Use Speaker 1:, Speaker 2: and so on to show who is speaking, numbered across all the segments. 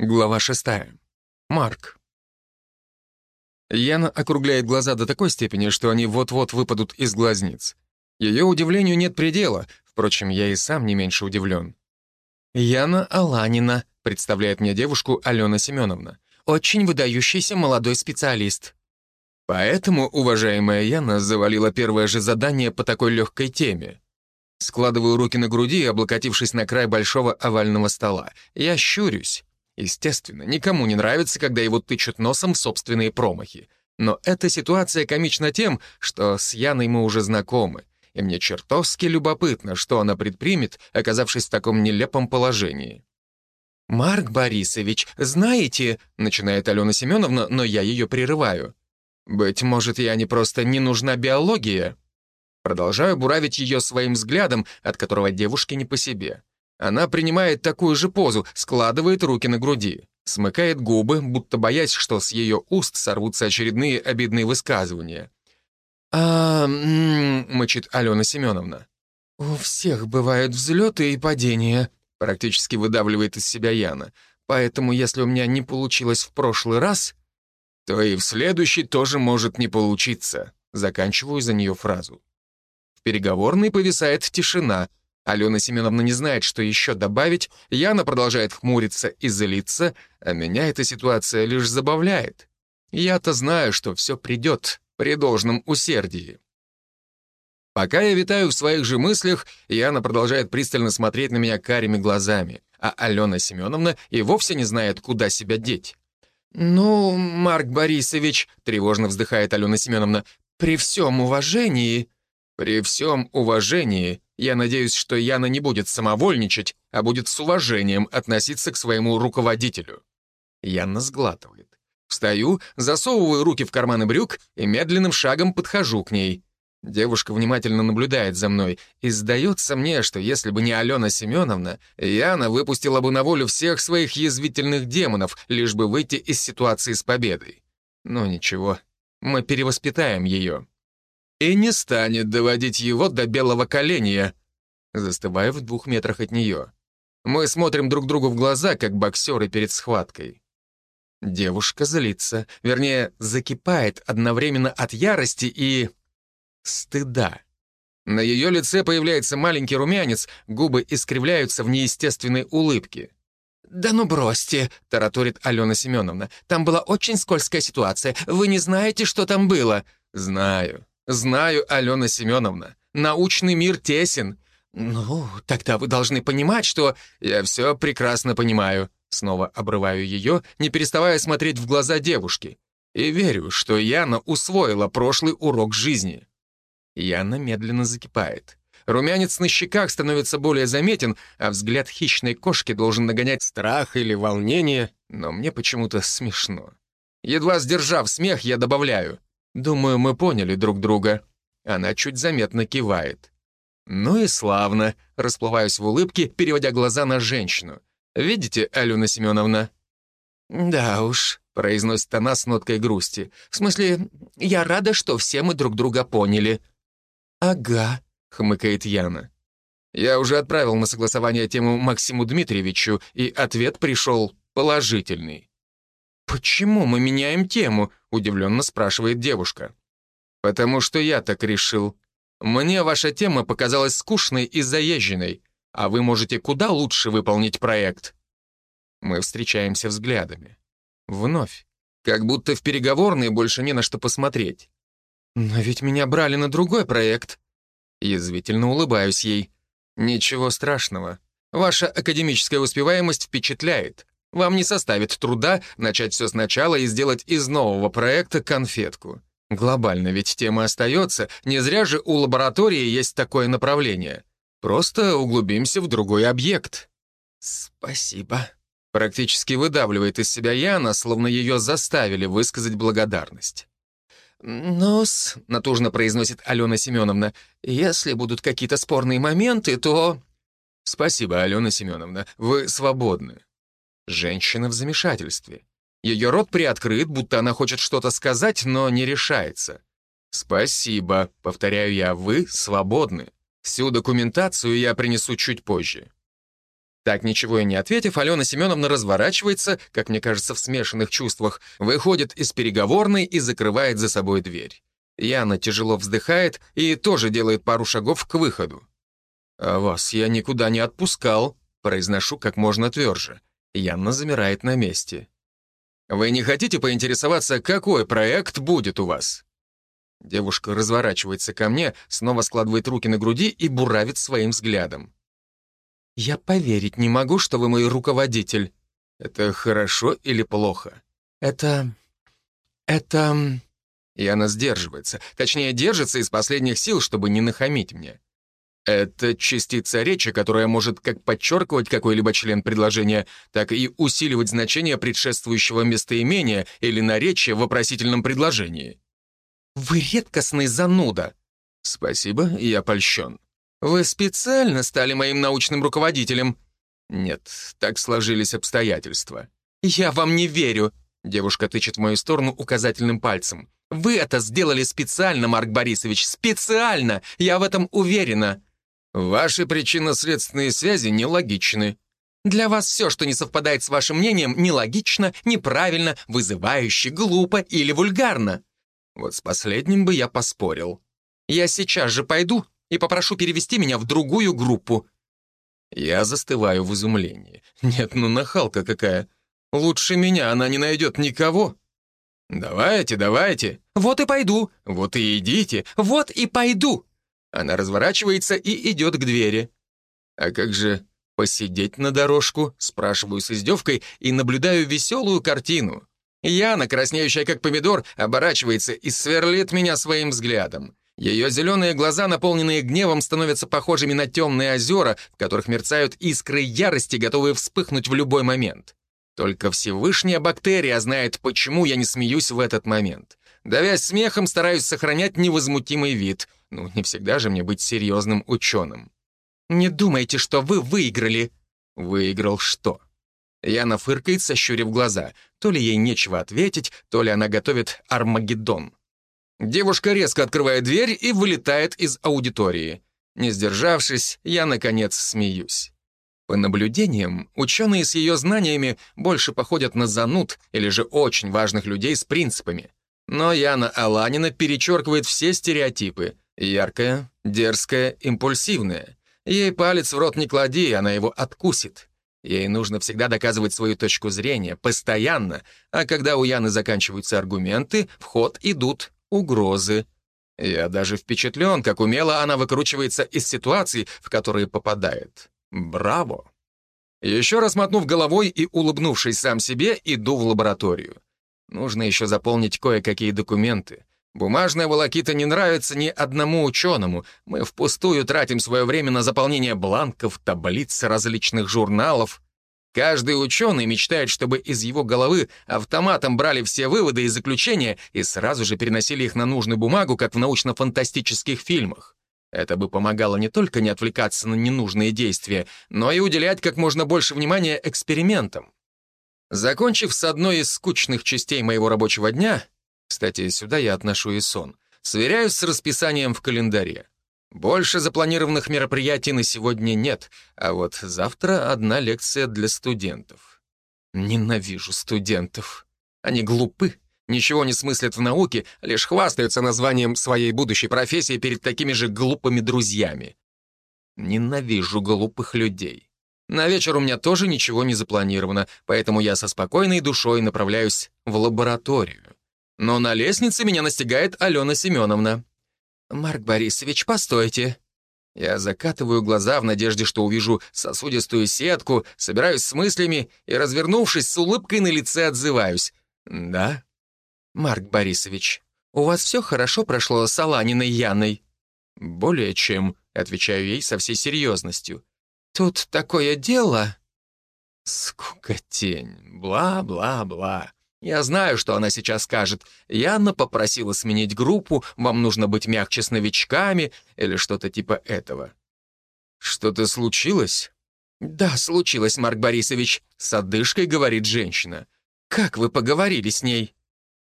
Speaker 1: Глава шестая. Марк. Яна округляет глаза до такой степени, что они вот-вот выпадут из глазниц. Ее удивлению нет предела, впрочем, я и сам не меньше удивлен. «Яна Аланина», — представляет мне девушку Алена Семеновна. «Очень выдающийся молодой специалист». Поэтому, уважаемая Яна, завалила первое же задание по такой легкой теме. Складываю руки на груди, облокотившись на край большого овального стола. Я щурюсь. Естественно, никому не нравится, когда его тычут носом в собственные промахи. Но эта ситуация комична тем, что с Яной мы уже знакомы, и мне чертовски любопытно, что она предпримет, оказавшись в таком нелепом положении. «Марк Борисович, знаете...» — начинает Алена Семеновна, но я ее прерываю. «Быть может, я не просто не нужна биология?» Продолжаю буравить ее своим взглядом, от которого девушке не по себе. Она принимает такую же позу, складывает руки на груди, смыкает губы, будто боясь, что с ее уст сорвутся очередные обидные высказывания. «А, м -м, мычит Алена Семеновна. «У всех бывают взлеты и падения», — практически выдавливает из себя Яна. «Поэтому, если у меня не получилось в прошлый раз, то и в следующий тоже может не получиться», — заканчиваю за нее фразу. В переговорной повисает тишина, Алена Семеновна не знает, что еще добавить, Яна продолжает хмуриться и злиться, а меня эта ситуация лишь забавляет. Я-то знаю, что все придет при должном усердии. Пока я витаю в своих же мыслях, Яна продолжает пристально смотреть на меня карими глазами, а Алена Семеновна и вовсе не знает, куда себя деть. «Ну, Марк Борисович», — тревожно вздыхает Алена Семеновна, «при всем уважении...» «При всем уважении я надеюсь, что Яна не будет самовольничать, а будет с уважением относиться к своему руководителю. Яна сглатывает. Встаю, засовываю руки в карманы брюк и медленным шагом подхожу к ней. Девушка внимательно наблюдает за мной, и сдается мне, что если бы не Алена Семеновна, Яна выпустила бы на волю всех своих язвительных демонов, лишь бы выйти из ситуации с победой. Но ничего, мы перевоспитаем ее и не станет доводить его до белого коленя. Застываю в двух метрах от нее. Мы смотрим друг другу в глаза, как боксеры перед схваткой. Девушка злится, вернее, закипает одновременно от ярости и... стыда. На ее лице появляется маленький румянец, губы искривляются в неестественной улыбке. «Да ну бросьте», — тараторит Алена Семеновна. «Там была очень скользкая ситуация. Вы не знаете, что там было?» «Знаю. «Знаю, Алена Семеновна, научный мир тесен». «Ну, тогда вы должны понимать, что...» «Я все прекрасно понимаю». Снова обрываю ее, не переставая смотреть в глаза девушки. И верю, что Яна усвоила прошлый урок жизни. Яна медленно закипает. Румянец на щеках становится более заметен, а взгляд хищной кошки должен нагонять страх или волнение, но мне почему-то смешно. Едва сдержав смех, я добавляю. Думаю, мы поняли друг друга». Она чуть заметно кивает. «Ну и славно», — расплываюсь в улыбке, переводя глаза на женщину. «Видите, Алена Семеновна?» «Да уж», — произносит она с ноткой грусти. «В смысле, я рада, что все мы друг друга поняли». «Ага», — хмыкает Яна. «Я уже отправил на согласование тему Максиму Дмитриевичу, и ответ пришел положительный». «Почему мы меняем тему?» — удивленно спрашивает девушка. «Потому что я так решил. Мне ваша тема показалась скучной и заезженной, а вы можете куда лучше выполнить проект». Мы встречаемся взглядами. Вновь. Как будто в переговорной больше не на что посмотреть. «Но ведь меня брали на другой проект». Язвительно улыбаюсь ей. «Ничего страшного. Ваша академическая успеваемость впечатляет. Вам не составит труда начать все сначала и сделать из нового проекта конфетку. Глобально ведь тема остается, не зря же у лаборатории есть такое направление. Просто углубимся в другой объект. Спасибо. Практически выдавливает из себя Яна, словно ее заставили высказать благодарность. «Ну-с», — натужно произносит Алена Семеновна, «если будут какие-то спорные моменты, то...» «Спасибо, Алена Семеновна, вы свободны. Женщина в замешательстве. Ее рот приоткрыт, будто она хочет что-то сказать, но не решается. «Спасибо», — повторяю я, — «вы свободны. Всю документацию я принесу чуть позже». Так, ничего и не ответив, Алена Семеновна разворачивается, как мне кажется, в смешанных чувствах, выходит из переговорной и закрывает за собой дверь. Яна тяжело вздыхает и тоже делает пару шагов к выходу. «А вас я никуда не отпускал», — произношу как можно тверже. Яна замирает на месте. «Вы не хотите поинтересоваться, какой проект будет у вас?» Девушка разворачивается ко мне, снова складывает руки на груди и буравит своим взглядом. «Я поверить не могу, что вы мой руководитель. Это хорошо или плохо?» «Это... это...» И она сдерживается. Точнее, держится из последних сил, чтобы не нахамить мне. Это частица речи, которая может как подчеркивать какой-либо член предложения, так и усиливать значение предшествующего местоимения или наречия в вопросительном предложении. «Вы редкостный зануда». «Спасибо, я польщен». «Вы специально стали моим научным руководителем?» «Нет, так сложились обстоятельства». «Я вам не верю», — девушка тычет в мою сторону указательным пальцем. «Вы это сделали специально, Марк Борисович, специально! Я в этом уверена!» Ваши причинно-следственные связи нелогичны. Для вас все, что не совпадает с вашим мнением, нелогично, неправильно, вызывающе, глупо или вульгарно. Вот с последним бы я поспорил. Я сейчас же пойду и попрошу перевести меня в другую группу. Я застываю в изумлении. Нет, ну нахалка какая. Лучше меня она не найдет никого. Давайте, давайте. Вот и пойду. Вот и идите. Вот и пойду. Она разворачивается и идет к двери. «А как же посидеть на дорожку?» — спрашиваю с издевкой и наблюдаю веселую картину. Яна, краснеющая как помидор, оборачивается и сверлит меня своим взглядом. Ее зеленые глаза, наполненные гневом, становятся похожими на темные озера, в которых мерцают искры ярости, готовые вспыхнуть в любой момент. Только Всевышняя бактерия знает, почему я не смеюсь в этот момент. Давясь смехом, стараюсь сохранять невозмутимый вид. Ну, не всегда же мне быть серьезным ученым. «Не думайте, что вы выиграли». «Выиграл что?» Яна фыркает, сощурив глаза. То ли ей нечего ответить, то ли она готовит Армагеддон. Девушка резко открывает дверь и вылетает из аудитории. Не сдержавшись, я, наконец, смеюсь. По наблюдениям, ученые с ее знаниями больше походят на зануд или же очень важных людей с принципами. Но Яна Аланина перечеркивает все стереотипы. Яркая, дерзкая, импульсивная. Ей палец в рот не клади, она его откусит. Ей нужно всегда доказывать свою точку зрения, постоянно, а когда у Яны заканчиваются аргументы, в ход идут угрозы. Я даже впечатлен, как умело она выкручивается из ситуаций, в которые попадает. Браво! Еще раз мотнув головой и улыбнувшись сам себе, иду в лабораторию. Нужно еще заполнить кое-какие документы. Бумажная волокита не нравится ни одному ученому. Мы впустую тратим свое время на заполнение бланков, таблиц, различных журналов. Каждый ученый мечтает, чтобы из его головы автоматом брали все выводы и заключения и сразу же переносили их на нужную бумагу, как в научно-фантастических фильмах. Это бы помогало не только не отвлекаться на ненужные действия, но и уделять как можно больше внимания экспериментам. Закончив с одной из скучных частей моего рабочего дня, кстати, сюда я отношу и сон, сверяюсь с расписанием в календаре. Больше запланированных мероприятий на сегодня нет, а вот завтра одна лекция для студентов. Ненавижу студентов. Они глупы, ничего не смыслят в науке, лишь хвастаются названием своей будущей профессии перед такими же глупыми друзьями. Ненавижу глупых людей. На вечер у меня тоже ничего не запланировано, поэтому я со спокойной душой направляюсь в лабораторию. Но на лестнице меня настигает Алена Семеновна. «Марк Борисович, постойте». Я закатываю глаза в надежде, что увижу сосудистую сетку, собираюсь с мыслями и, развернувшись, с улыбкой на лице отзываюсь. «Да?» «Марк Борисович, у вас все хорошо прошло с Аланиной Яной?» «Более чем», — отвечаю ей со всей серьезностью. Тут такое дело...» Скукотень, бла-бла-бла. Я знаю, что она сейчас скажет. Яна попросила сменить группу, вам нужно быть мягче с новичками или что-то типа этого. «Что-то случилось?» «Да, случилось, Марк Борисович», — с одышкой говорит женщина. «Как вы поговорили с ней?»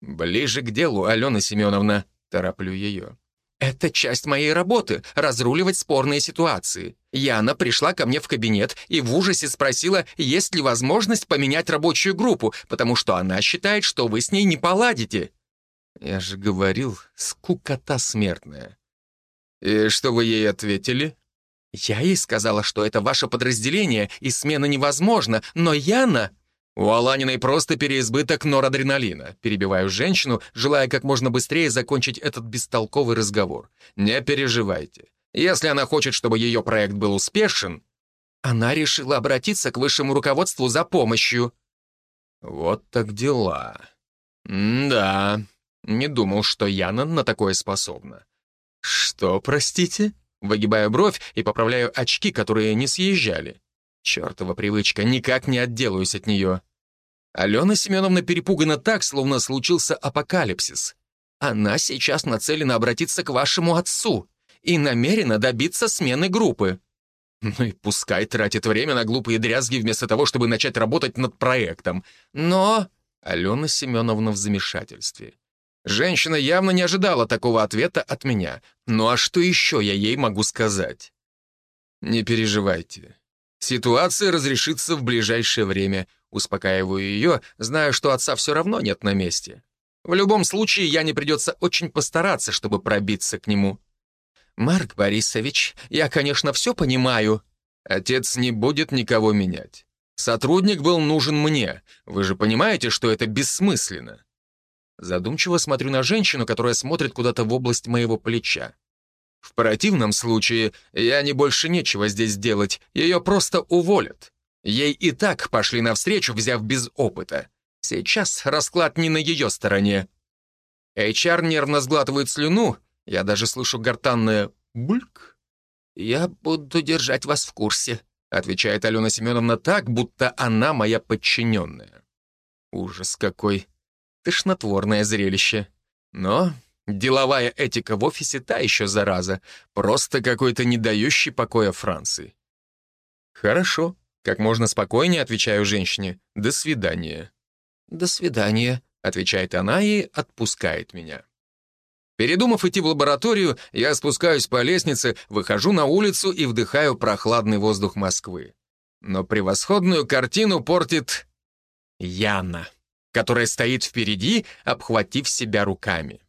Speaker 1: «Ближе к делу, Алена Семеновна», — тороплю ее. Это часть моей работы — разруливать спорные ситуации. Яна пришла ко мне в кабинет и в ужасе спросила, есть ли возможность поменять рабочую группу, потому что она считает, что вы с ней не поладите. Я же говорил, скукота смертная. И что вы ей ответили? Я ей сказала, что это ваше подразделение, и смена невозможна, но Яна... У Аланиной просто переизбыток норадреналина. Перебиваю женщину, желая как можно быстрее закончить этот бестолковый разговор. Не переживайте. Если она хочет, чтобы ее проект был успешен, она решила обратиться к высшему руководству за помощью. Вот так дела. Да, не думал, что Яна на такое способна. Что, простите? Выгибаю бровь и поправляю очки, которые не съезжали. Чертова привычка, никак не отделаюсь от нее. Алена Семеновна перепугана так, словно случился апокалипсис. Она сейчас нацелена обратиться к вашему отцу и намерена добиться смены группы. Ну и пускай тратит время на глупые дрязги вместо того, чтобы начать работать над проектом. Но... Алена Семеновна в замешательстве. Женщина явно не ожидала такого ответа от меня. Ну а что еще я ей могу сказать? Не переживайте. Ситуация разрешится в ближайшее время. Успокаиваю ее, зная, что отца все равно нет на месте. В любом случае, я не придется очень постараться, чтобы пробиться к нему. «Марк Борисович, я, конечно, все понимаю». Отец не будет никого менять. Сотрудник был нужен мне. Вы же понимаете, что это бессмысленно. Задумчиво смотрю на женщину, которая смотрит куда-то в область моего плеча. В противном случае я не больше нечего здесь делать, ее просто уволят. Ей и так пошли навстречу, взяв без опыта. Сейчас расклад не на ее стороне. HR нервно сглатывает слюну, я даже слышу гортанное «бульк». «Я буду держать вас в курсе», — отвечает Алена Семеновна так, будто она моя подчиненная. Ужас какой. Тошнотворное зрелище. Но деловая этика в офисе та еще зараза, просто какой-то не дающий покоя Франции. Хорошо, как можно спокойнее отвечаю женщине «до свидания». «До свидания», — отвечает она и отпускает меня. Передумав идти в лабораторию, я спускаюсь по лестнице, выхожу на улицу и вдыхаю прохладный воздух Москвы. Но превосходную картину портит Яна, которая стоит впереди, обхватив себя руками.